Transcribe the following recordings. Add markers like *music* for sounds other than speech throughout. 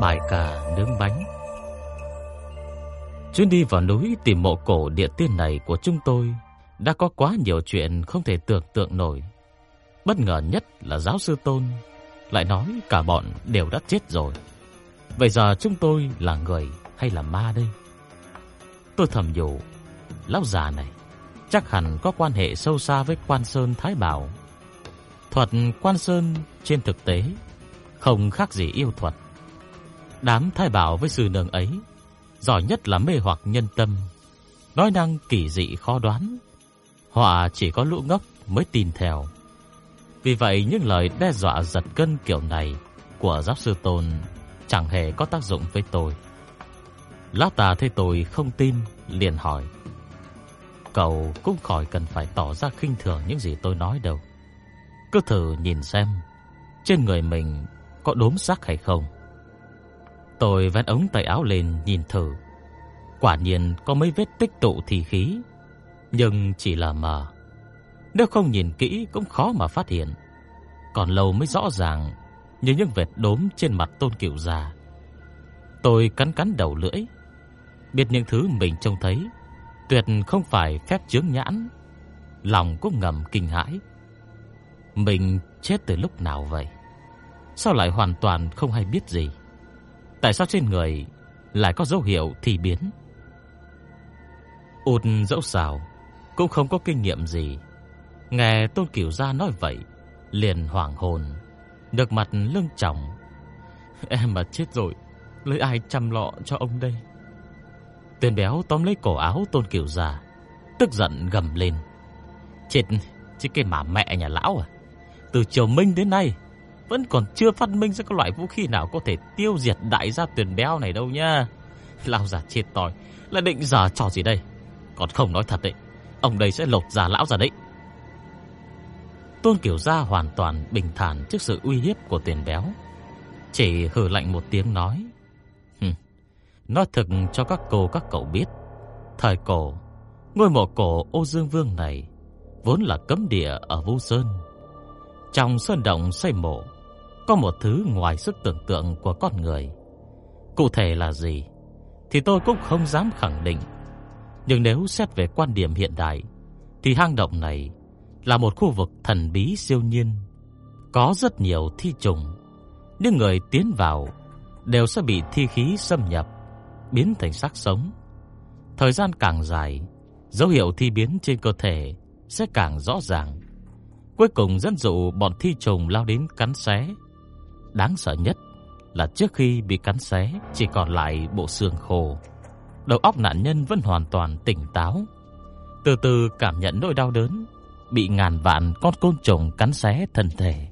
Bài ca nướng bánh Chuyến đi vào núi tìm mộ cổ địa tiên này của chúng tôi đã có quá nhiều chuyện không thể tưởng tượng nổi. Bất ngờ nhất là giáo sư Tôn lại nói cả bọn đều đã chết rồi. Vậy giờ chúng tôi là người hay là ma đây? Tôi thầm nhủ, lão già này chắc hẳn có quan hệ sâu xa với Quan Sơn Thái Bảo. Thuật Quan Sơn trên thực tế không khác gì yêu thuật. Đám Thái Bảo với sư nương ấy giỏi nhất là mê hoặc nhân tâm, nói năng kỳ dị khó đoán. Họ chỉ có lũ ngốc mới tin theo. Vì vậy những lời đe dọa giật cân kiểu này của giáo sư Tôn chẳng hề có tác dụng với tôi. Lão ta thấy tôi không tin, liền hỏi: "Cậu cũng khỏi cần phải tỏ ra khinh thường những gì tôi nói đâu. Cứ thử nhìn xem trên người mình có đốm sắc hay không?" Tôi vén ống tay áo lên nhìn thử. Quả nhiên có mấy vết tích tụ thì khí, nhưng chỉ là mờ. Nếu không nhìn kỹ cũng khó mà phát hiện. Còn lâu mới rõ ràng như những vệt đốm trên mặt Tôn Cửu già. Tôi cắn cắn đầu lưỡi, biết những thứ mình trông thấy tuyệt không phải phép chướng nhãn, lòng cũng ngầm kinh hãi. Mình chết từ lúc nào vậy? Sao lại hoàn toàn không hay biết gì? Tại sao trên người lại có dấu hiệu thì biến? Út dẫu sao cũng không có kinh nghiệm gì. Nghe Tôn Cửu gia nói vậy, liền hoảng hồn, được mặt lưng trọng Em mà chết rồi, lấy ai chăm lọ cho ông đây? Tuyền béo tóm lấy cổ áo Tôn Cửu gia, tức giận gầm lên. Chết, chứ cái mà mẹ nhà lão à. Từ triều Minh đến nay, vẫn còn chưa phát minh ra cái loại vũ khí nào có thể tiêu diệt đại gia tuyển béo này đâu nha. Lão già chết tòi, là định giả trò gì đây? Còn không nói thật đấy, ông đây sẽ lột già lão ra đấy. Tôn Kiều Gia hoàn toàn bình thản trước sự uy hiếp của tiền béo. Chỉ hừ lạnh một tiếng nói. Hừm, nói thật cho các cô các cậu biết. Thời cổ, ngôi mộ cổ ô dương vương này vốn là cấm địa ở Vũ Sơn. Trong sơn động xây mộ, có một thứ ngoài sức tưởng tượng của con người. Cụ thể là gì thì tôi cũng không dám khẳng định. Nhưng nếu xét về quan điểm hiện đại thì hang động này là một khu vực thần bí siêu nhiên, có rất nhiều thi trùng. Những người tiến vào đều sẽ bị thi khí xâm nhập, biến thành xác sống. Thời gian càng dài, dấu hiệu thi biến trên cơ thể sẽ càng rõ ràng. Cuối cùng dẫn dụ bọn thi trùng lao đến cắn xé. Đáng sợ nhất là trước khi bị cắn xé chỉ còn lại bộ xương khô. Đầu óc nạn nhân vẫn hoàn toàn tỉnh táo, từ từ cảm nhận nỗi đau đớn bị ngàn vạn con côn trùng cắn xé thân thể.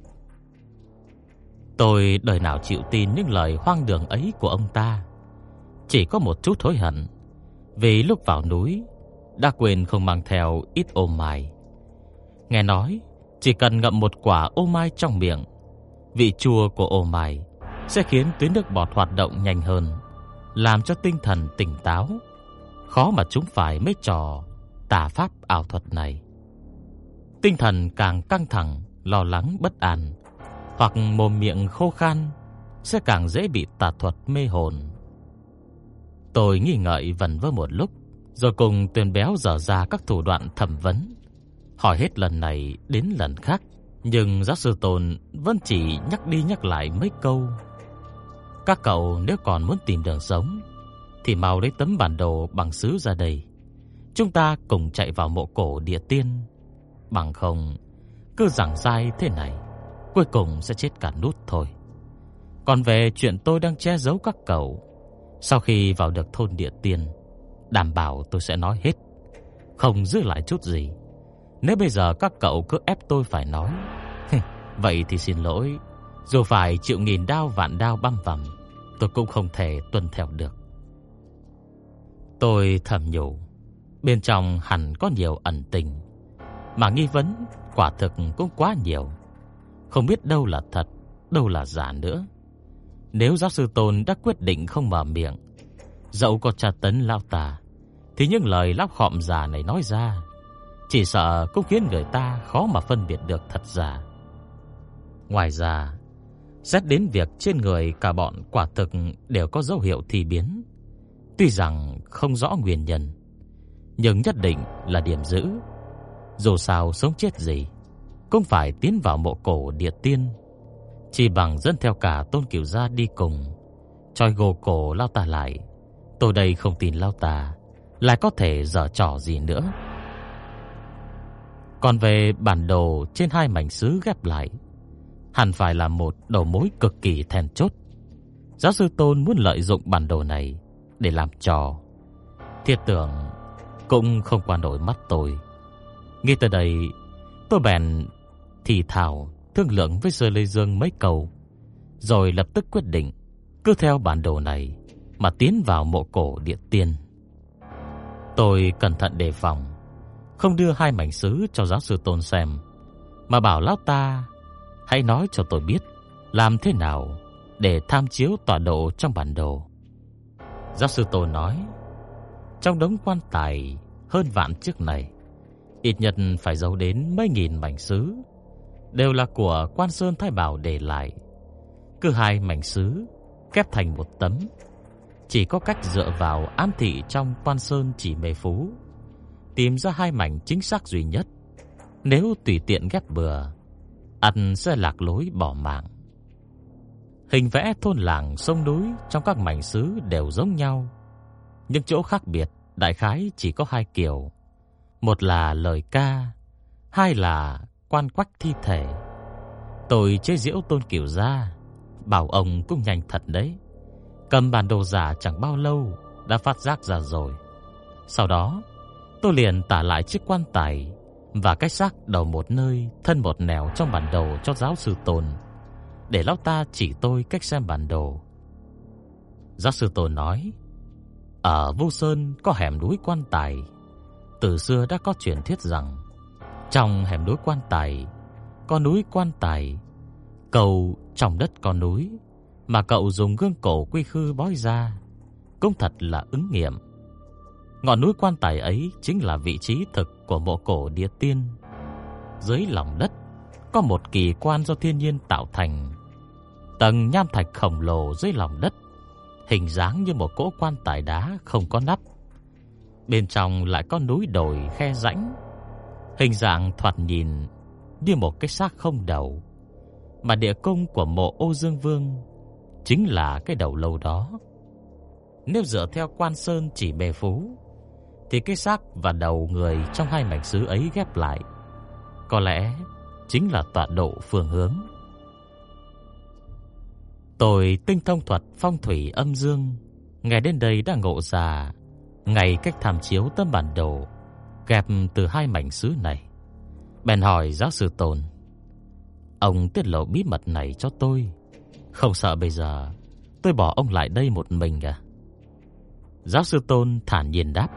Tôi đời nào chịu tin những lời hoang đường ấy của ông ta. Chỉ có một chút hối hận, vì lúc vào núi đã quên không mang theo ít ô mai. Nghe nói, chỉ cần ngậm một quả ô mai trong miệng, vị chua của ô mai sẽ khiến tuyến nước bọt hoạt động nhanh hơn, làm cho tinh thần tỉnh táo. Khó mà chúng phải mấy trò tà pháp ảo thuật này. Tinh thần càng căng thẳng, lo lắng bất an, hoặc mồm miệng khô khan sẽ càng dễ bị tà thuật mê hồn. Tôi nghi ngợi vần vơ một lúc, rồi cùng Tuyền Béo dở ra các thủ đoạn thẩm vấn, hỏi hết lần này đến lần khác, nhưng giáo sư Tồn vẫn chỉ nhắc đi nhắc lại mấy câu. Các cậu nếu còn muốn tìm đường sống, thì mau lấy tấm bản đồ bằng sứ ra đây. Chúng ta cùng chạy vào mộ cổ địa tiên Bằng không, Cứ giảng dai thế này, Cuối cùng sẽ chết cả nút thôi Còn về chuyện tôi đang che giấu các cậu, Sau khi vào được thôn địa tiên, Đảm bảo tôi sẽ nói hết, Không giữ lại chút gì nếu bây giờ các cậu cứ ép tôi phải nói *laughs* Vậy thì xin lỗi Dù phải chịu nghìn đao vạn đao băm vằm tôi cũng không thể tuân theo được. Tôi thầm nhủ, bên trong hẳn có nhiều ẩn tình, mà nghi vấn quả thực cũng quá nhiều. Không biết đâu là thật, đâu là giả nữa. Nếu giáo sư Tôn đã quyết định không mở miệng, dẫu có tra tấn lao tà, thì những lời lóc khọm già này nói ra, chỉ sợ cũng khiến người ta khó mà phân biệt được thật giả. Ngoài ra, xét đến việc trên người cả bọn quả thực đều có dấu hiệu thì biến. Tuy rằng không rõ nguyên nhân, nhưng nhất định là điểm giữ. Dù sao sống chết gì, cũng phải tiến vào mộ cổ địa tiên. Chỉ bằng dẫn theo cả tôn kiểu gia đi cùng, trôi gồ cổ lao tà lại. Tôi đây không tin lao tà, lại có thể dở trò gì nữa. Còn về bản đồ trên hai mảnh sứ ghép lại, hẳn phải là một đầu mối cực kỳ then chốt. Giáo sư Tôn muốn lợi dụng bản đồ này để làm trò. Thiết tưởng cũng không qua nổi mắt tôi. Nghe từ đây, tôi bèn thì thảo thương lượng với Sơ Lê Dương mấy câu, rồi lập tức quyết định cứ theo bản đồ này mà tiến vào mộ cổ địa tiên. Tôi cẩn thận đề phòng, không đưa hai mảnh sứ cho giáo sư Tôn xem, mà bảo lão ta hãy nói cho tôi biết làm thế nào để tham chiếu tọa độ trong bản đồ. Giáo sư Tôn nói, trong đống quan tài hơn vạn chiếc này, ít nhất phải giấu đến mấy nghìn mảnh sứ, đều là của Quan Sơn Thái Bảo để lại. Cứ hai mảnh sứ kép thành một tấm, chỉ có cách dựa vào ám thị trong Quan Sơn chỉ mê phú, tìm ra hai mảnh chính xác duy nhất. Nếu tùy tiện ghép bừa, ăn sẽ lạc lối bỏ mạng. Hình vẽ thôn làng sông núi trong các mảnh xứ đều giống nhau, nhưng chỗ khác biệt đại khái chỉ có hai kiểu. Một là lời ca, hai là quan quách thi thể. Tôi chế giễu Tôn Kiều gia, bảo ông cũng nhanh thật đấy. Cầm bản đồ giả chẳng bao lâu đã phát giác ra rồi. Sau đó, tôi liền tả lại chiếc quan tài và cách xác đầu một nơi, thân một nẻo trong bản đồ cho giáo sư Tôn để lão ta chỉ tôi cách xem bản đồ. Giáo sư Tôn nói, ở Vu Sơn có hẻm núi quan tài. Từ xưa đã có truyền thuyết rằng trong hẻm núi quan tài có núi quan tài, cầu trong đất có núi mà cậu dùng gương cổ quy khư bói ra, cũng thật là ứng nghiệm. Ngọn núi quan tài ấy chính là vị trí thực của mộ cổ địa tiên. Dưới lòng đất có một kỳ quan do thiên nhiên tạo thành. Tầng nham thạch khổng lồ dưới lòng đất, hình dáng như một cỗ quan tài đá không có nắp. Bên trong lại có núi đồi khe rãnh, hình dạng thoạt nhìn như một cái xác không đầu. Mà địa cung của mộ Ô Dương Vương chính là cái đầu lâu đó. Nếu dựa theo quan sơn chỉ bề phú, thì cái xác và đầu người trong hai mảnh sứ ấy ghép lại, có lẽ chính là tọa độ phương hướng. Tôi tinh thông thuật phong thủy âm dương, ngày đến đây đã ngộ ra ngày cách tham chiếu tấm bản đồ ghép từ hai mảnh sứ này. Bèn hỏi giáo sư Tôn, ông tiết lộ bí mật này cho tôi, không sợ bây giờ tôi bỏ ông lại đây một mình à? Giáo sư Tôn thản nhiên đáp,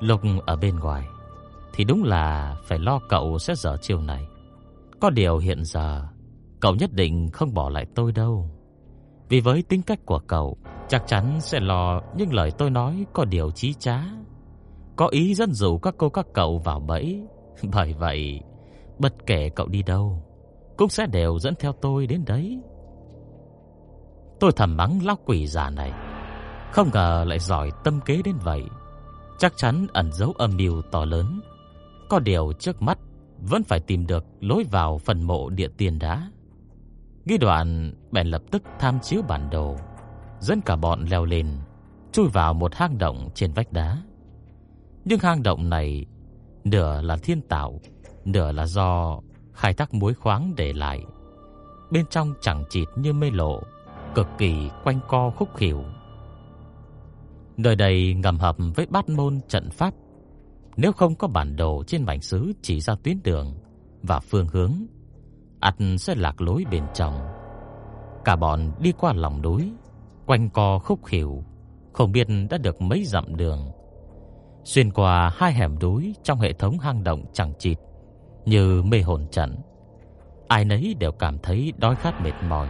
lục ở bên ngoài thì đúng là phải lo cậu sẽ dở chiều này. Có điều hiện giờ cậu nhất định không bỏ lại tôi đâu. Vì với tính cách của cậu, chắc chắn sẽ lo những lời tôi nói có điều chí trá. Có ý dẫn dụ các cô các cậu vào bẫy. *laughs* Bởi vậy, bất kể cậu đi đâu, cũng sẽ đều dẫn theo tôi đến đấy. Tôi thầm mắng lão quỷ già này, không ngờ lại giỏi tâm kế đến vậy chắc chắn ẩn giấu âm mưu to lớn. Có điều trước mắt vẫn phải tìm được lối vào phần mộ địa tiền đá. Nghi đoạn bèn lập tức tham chiếu bản đồ, dẫn cả bọn leo lên, chui vào một hang động trên vách đá. Nhưng hang động này nửa là thiên tạo, nửa là do khai thác muối khoáng để lại. Bên trong chẳng chịt như mê lộ, cực kỳ quanh co khúc khỉu. Nơi đây ngầm hợp với bát môn trận pháp. Nếu không có bản đồ trên mảnh sứ chỉ ra tuyến đường và phương hướng, ắt sẽ lạc lối bên trong. Cả bọn đi qua lòng núi, quanh co khúc khỉu, không biết đã được mấy dặm đường. Xuyên qua hai hẻm núi trong hệ thống hang động chẳng chịt, như mê hồn trận. Ai nấy đều cảm thấy đói khát mệt mỏi.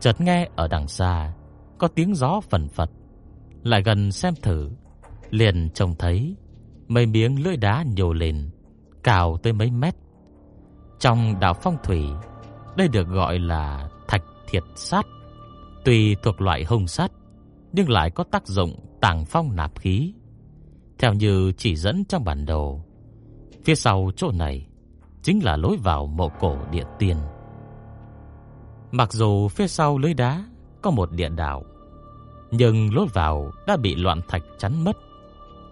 Chợt nghe ở đằng xa có tiếng gió phần phật, lại gần xem thử, liền trông thấy mấy miếng lưỡi đá nhô lên, cao tới mấy mét. Trong đạo phong thủy, đây được gọi là thạch thiệt sát. Tuy thuộc loại hung sát, nhưng lại có tác dụng tàng phong nạp khí. Theo như chỉ dẫn trong bản đồ, phía sau chỗ này chính là lối vào mộ cổ địa tiên. Mặc dù phía sau lưới đá có một địa đạo, nhưng lối vào đã bị loạn thạch chắn mất.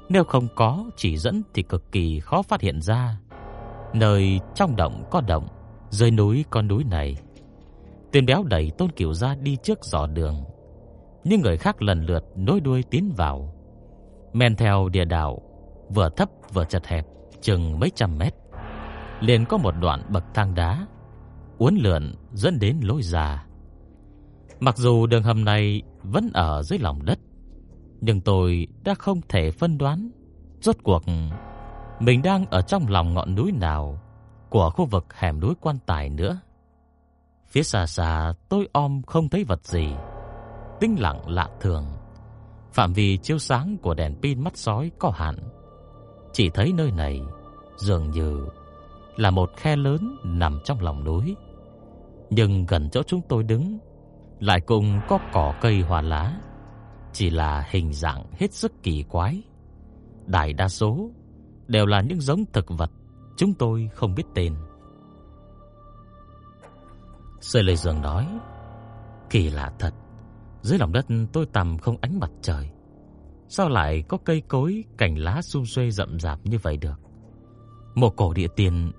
Nếu không có chỉ dẫn thì cực kỳ khó phát hiện ra. Nơi trong động có động, dưới núi có núi này. Tên béo đẩy Tôn Kiều ra đi trước dò đường. những người khác lần lượt nối đuôi tiến vào. Men theo địa đạo, vừa thấp vừa chật hẹp, chừng mấy trăm mét. Liền có một đoạn bậc thang đá, uốn lượn dẫn đến lối già. Mặc dù đường hầm này vẫn ở dưới lòng đất, nhưng tôi đã không thể phân đoán rốt cuộc mình đang ở trong lòng ngọn núi nào của khu vực hẻm núi quan tài nữa. Phía xa xa tôi om không thấy vật gì, tinh lặng lạ thường. Phạm vi chiếu sáng của đèn pin mắt sói có hạn, chỉ thấy nơi này dường như là một khe lớn nằm trong lòng núi. Nhưng gần chỗ chúng tôi đứng lại cùng có cỏ cây hoa lá, chỉ là hình dạng hết sức kỳ quái. Đại đa số đều là những giống thực vật chúng tôi không biết tên. Sơ Lê Dương nói, kỳ lạ thật, dưới lòng đất tôi tầm không ánh mặt trời. Sao lại có cây cối, cành lá sum xuê rậm rạp như vậy được? Một cổ địa tiền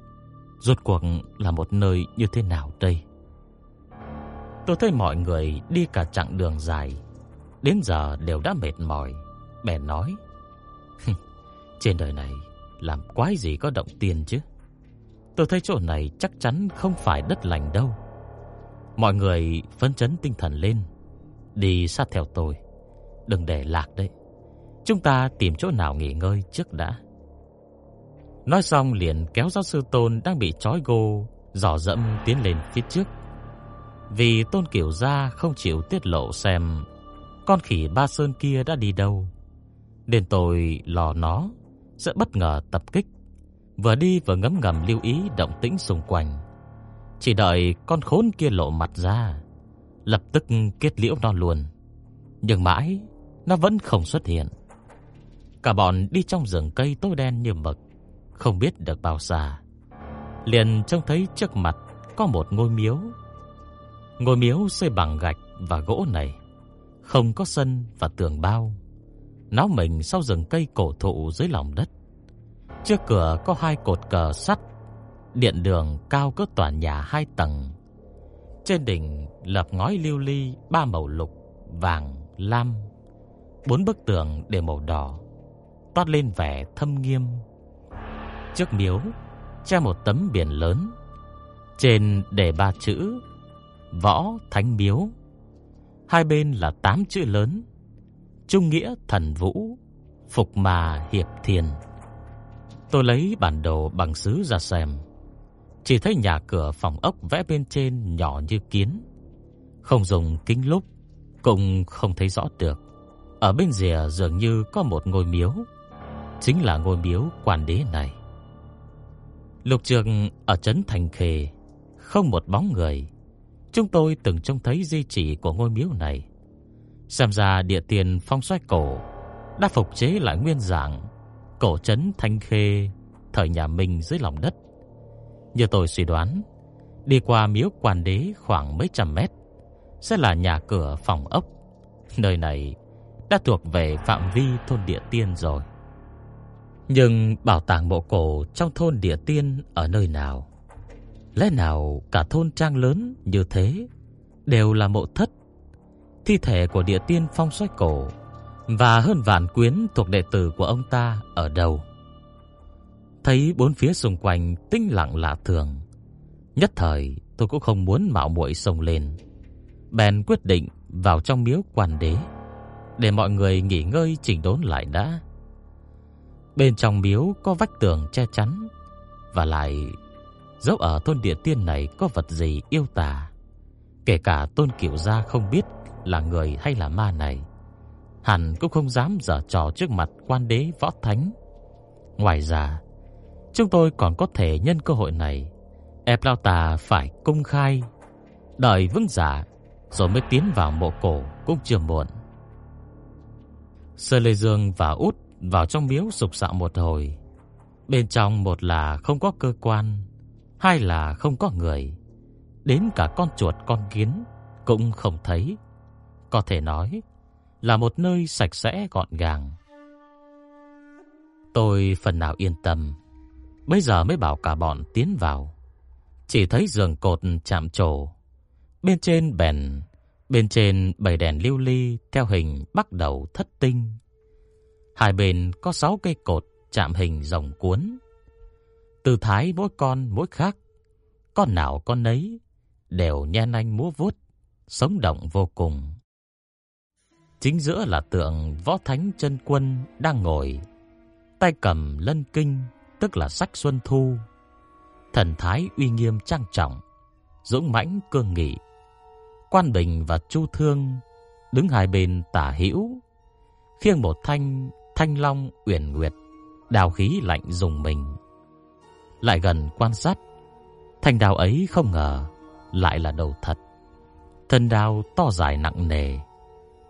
rốt cuộc là một nơi như thế nào đây? Tôi thấy mọi người đi cả chặng đường dài, đến giờ đều đã mệt mỏi, bèn nói: "Trên đời này làm quái gì có động tiền chứ? Tôi thấy chỗ này chắc chắn không phải đất lành đâu." Mọi người phấn chấn tinh thần lên, đi sát theo tôi, đừng để lạc đấy. Chúng ta tìm chỗ nào nghỉ ngơi trước đã. Nói xong liền kéo giáo sư Tôn đang bị trói gô, dò dẫm tiến lên phía trước. Vì Tôn Kiểu Gia không chịu tiết lộ xem con khỉ ba sơn kia đã đi đâu. Nên tôi lò nó sẽ bất ngờ tập kích, vừa đi vừa ngấm ngầm lưu ý động tĩnh xung quanh. Chỉ đợi con khốn kia lộ mặt ra, lập tức kết liễu nó luôn. Nhưng mãi nó vẫn không xuất hiện. Cả bọn đi trong rừng cây tối đen như mực, không biết được bao xa. Liền trông thấy trước mặt có một ngôi miếu Ngôi miếu xây bằng gạch và gỗ này không có sân và tường bao. Náo mình sau rừng cây cổ thụ dưới lòng đất. Trước cửa có hai cột cờ sắt, điện đường cao cỡ tòa nhà hai tầng. Trên đỉnh lập ngói lưu ly ba màu lục, vàng, lam. Bốn bức tường đều màu đỏ, toát lên vẻ thâm nghiêm. Trước miếu treo một tấm biển lớn, trên để ba chữ Võ Thánh Miếu. Hai bên là tám chữ lớn: Trung nghĩa thần vũ, phục mà hiệp thiền Tôi lấy bản đồ bằng sứ ra xem, chỉ thấy nhà cửa phòng ốc vẽ bên trên nhỏ như kiến, không dùng kính lúp cũng không thấy rõ được. Ở bên rìa dường như có một ngôi miếu, chính là ngôi miếu quan đế này. Lục Trường ở trấn Thành Khê, không một bóng người, Chúng tôi từng trông thấy di chỉ của ngôi miếu này. Xem ra địa tiền phong xoay cổ đã phục chế lại nguyên dạng cổ trấn Thanh Khê thời nhà Minh dưới lòng đất. Như tôi suy đoán, đi qua miếu quan đế khoảng mấy trăm mét sẽ là nhà cửa phòng ốc. Nơi này đã thuộc về phạm vi thôn địa tiên rồi. Nhưng bảo tàng mộ cổ trong thôn địa tiên ở nơi nào? Lẽ nào cả thôn trang lớn như thế đều là mộ thất? Thi thể của địa tiên phong xoay cổ và hơn vạn quyến thuộc đệ tử của ông ta ở đâu? Thấy bốn phía xung quanh tĩnh lặng lạ thường, nhất thời tôi cũng không muốn mạo muội xông lên. bèn quyết định vào trong miếu quan đế để mọi người nghỉ ngơi chỉnh đốn lại đã. Bên trong miếu có vách tường che chắn và lại dẫu ở thôn địa tiên này có vật gì yêu tà, kể cả Tôn Cửu gia không biết là người hay là ma này, hẳn cũng không dám giở trò trước mặt quan đế võ thánh. Ngoài ra, chúng tôi còn có thể nhân cơ hội này ép Lao Tà phải công khai, đợi vững giả rồi mới tiến vào mộ cổ cũng chưa muộn. Sơ Lê Dương và Út vào trong miếu sục sạo một hồi. Bên trong một là không có cơ quan, hai là không có người. Đến cả con chuột con kiến cũng không thấy. Có thể nói là một nơi sạch sẽ gọn gàng. Tôi phần nào yên tâm, bây giờ mới bảo cả bọn tiến vào. Chỉ thấy giường cột chạm trổ, bên trên bèn, bên trên bầy đèn lưu ly theo hình bắt đầu thất tinh. Hai bên có sáu cây cột chạm hình rồng cuốn tư thái mỗi con mỗi khác, con nào con nấy đều nhen anh múa vuốt, sống động vô cùng. Chính giữa là tượng võ thánh chân quân đang ngồi, tay cầm lân kinh, tức là sách xuân thu. Thần thái uy nghiêm trang trọng, dũng mãnh cương nghị. Quan Bình và Chu Thương đứng hai bên tả hữu, khiêng một thanh thanh long uyển nguyệt, đào khí lạnh dùng mình. Lại gần quan sát, thanh đào ấy không ngờ lại là đầu thật. Thân đao to dài nặng nề,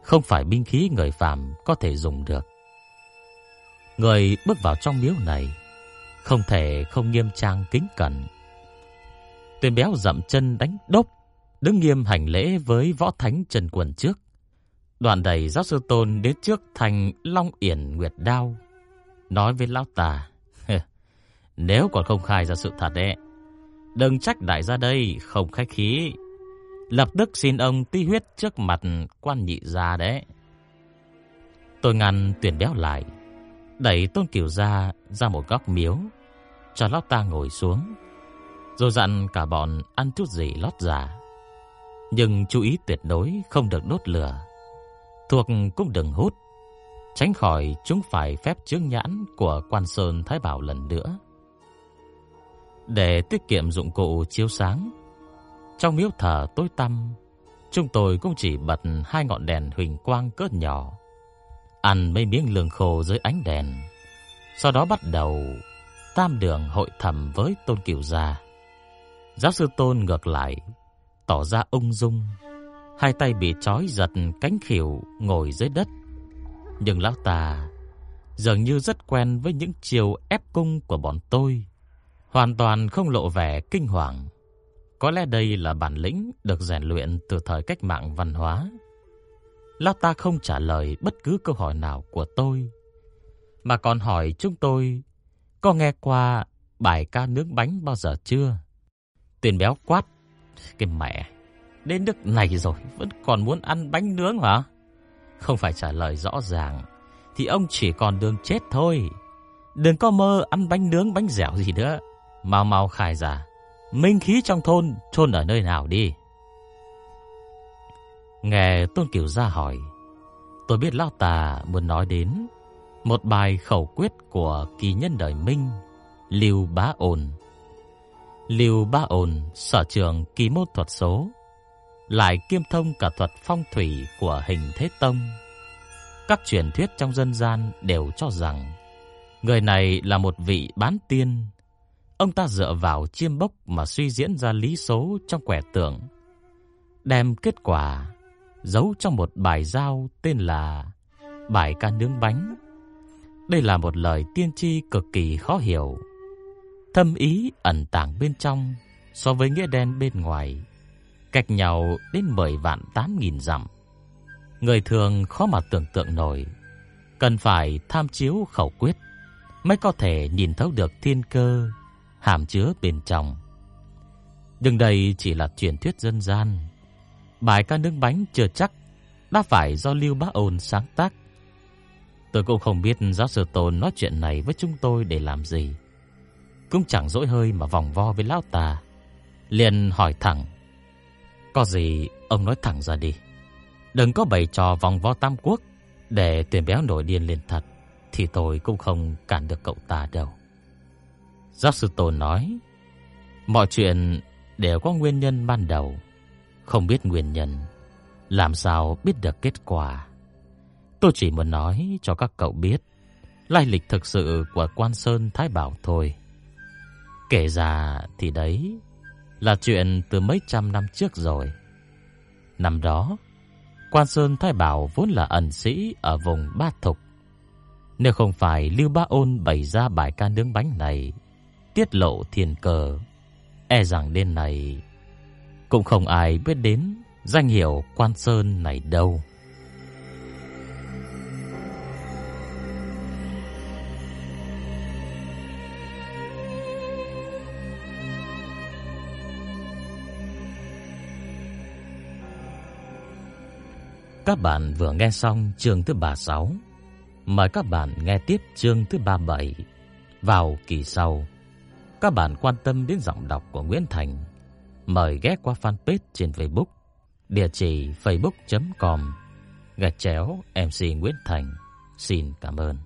không phải binh khí người phàm có thể dùng được. Người bước vào trong miếu này không thể không nghiêm trang kính cẩn. Tuyên béo dậm chân đánh đốc, đứng nghiêm hành lễ với võ thánh Trần Quần trước. Đoàn đầy giáo sư tôn đến trước thành Long Yển Nguyệt Đao, nói với lão tà, nếu còn không khai ra sự thật đấy, đừng trách đại gia đây không khách khí. Lập tức xin ông ti huyết trước mặt quan nhị gia đấy. Tôi ngăn tuyển béo lại, đẩy tôn kiểu ra ra một góc miếu, cho lót ta ngồi xuống, rồi dặn cả bọn ăn chút gì lót giả. Nhưng chú ý tuyệt đối không được đốt lửa thuộc cũng đừng hút, tránh khỏi chúng phải phép chướng nhãn của quan sơn Thái Bảo lần nữa. Để tiết kiệm dụng cụ chiếu sáng, trong miếu thờ tối tăm, chúng tôi cũng chỉ bật hai ngọn đèn huỳnh quang cỡ nhỏ, ăn mấy miếng lương khô dưới ánh đèn. Sau đó bắt đầu tam đường hội thẩm với Tôn Cửu gia. Giáo sư Tôn ngược lại tỏ ra ung dung, hai tay bị trói giật cánh khỉu ngồi dưới đất. Nhưng lão ta dường như rất quen với những chiều ép cung của bọn tôi, hoàn toàn không lộ vẻ kinh hoàng. Có lẽ đây là bản lĩnh được rèn luyện từ thời cách mạng văn hóa. Lão ta không trả lời bất cứ câu hỏi nào của tôi, mà còn hỏi chúng tôi có nghe qua bài ca nướng bánh bao giờ chưa? Tiền béo quát, cái mẹ, Đến nước này rồi Vẫn còn muốn ăn bánh nướng hả Không phải trả lời rõ ràng Thì ông chỉ còn đường chết thôi Đừng có mơ ăn bánh nướng bánh dẻo gì nữa Mau mau khai ra Minh khí trong thôn chôn ở nơi nào đi Nghe Tôn Kiều ra hỏi, Tôi biết Lão Tà muốn nói đến Một bài khẩu quyết của kỳ nhân đời Minh, Lưu Bá Ôn Lưu Bá Ôn sở trường kỳ môn thuật số, lại kiêm thông cả thuật phong thủy của hình thế tông. Các truyền thuyết trong dân gian đều cho rằng người này là một vị bán tiên. Ông ta dựa vào chiêm bốc mà suy diễn ra lý số trong quẻ tượng, đem kết quả giấu trong một bài giao tên là bài ca nướng bánh. Đây là một lời tiên tri cực kỳ khó hiểu, thâm ý ẩn tàng bên trong so với nghĩa đen bên ngoài cách nhau đến 10 vạn 8 nghìn dặm. Người thường khó mà tưởng tượng nổi, cần phải tham chiếu khẩu quyết mới có thể nhìn thấu được thiên cơ hàm chứa bên trong. Nhưng đây chỉ là truyền thuyết dân gian. Bài ca nướng bánh chưa chắc đã phải do Lưu Bá Ôn sáng tác. Tôi cũng không biết giáo sư Tôn nói chuyện này với chúng tôi để làm gì. Cũng chẳng dỗi hơi mà vòng vo với lão ta. Liền hỏi thẳng. Có gì ông nói thẳng ra đi. Đừng có bày trò vòng vo tam quốc để tuyển béo nổi điên lên thật, thì tôi cũng không cản được cậu ta đâu. Giáo sư Tôn nói, mọi chuyện đều có nguyên nhân ban đầu, không biết nguyên nhân, làm sao biết được kết quả. Tôi chỉ muốn nói cho các cậu biết lai lịch thực sự của Quan Sơn Thái Bảo thôi. Kể ra thì đấy là chuyện từ mấy trăm năm trước rồi. Năm đó, Quan Sơn Thái Bảo vốn là ẩn sĩ ở vùng Ba Thục. Nếu không phải Lưu Bá Ôn bày ra bài ca nướng bánh này, tiết lộ thiên cờ, e rằng đêm này cũng không ai biết đến danh hiệu Quan Sơn này đâu. Các bạn vừa nghe xong chương thứ 36. Mời các bạn nghe tiếp chương thứ 37 vào kỳ sau. Các bạn quan tâm đến giọng đọc của Nguyễn Thành, mời ghé qua fanpage trên Facebook, địa chỉ facebook.com gạch chéo MC Nguyễn Thành. Xin cảm ơn.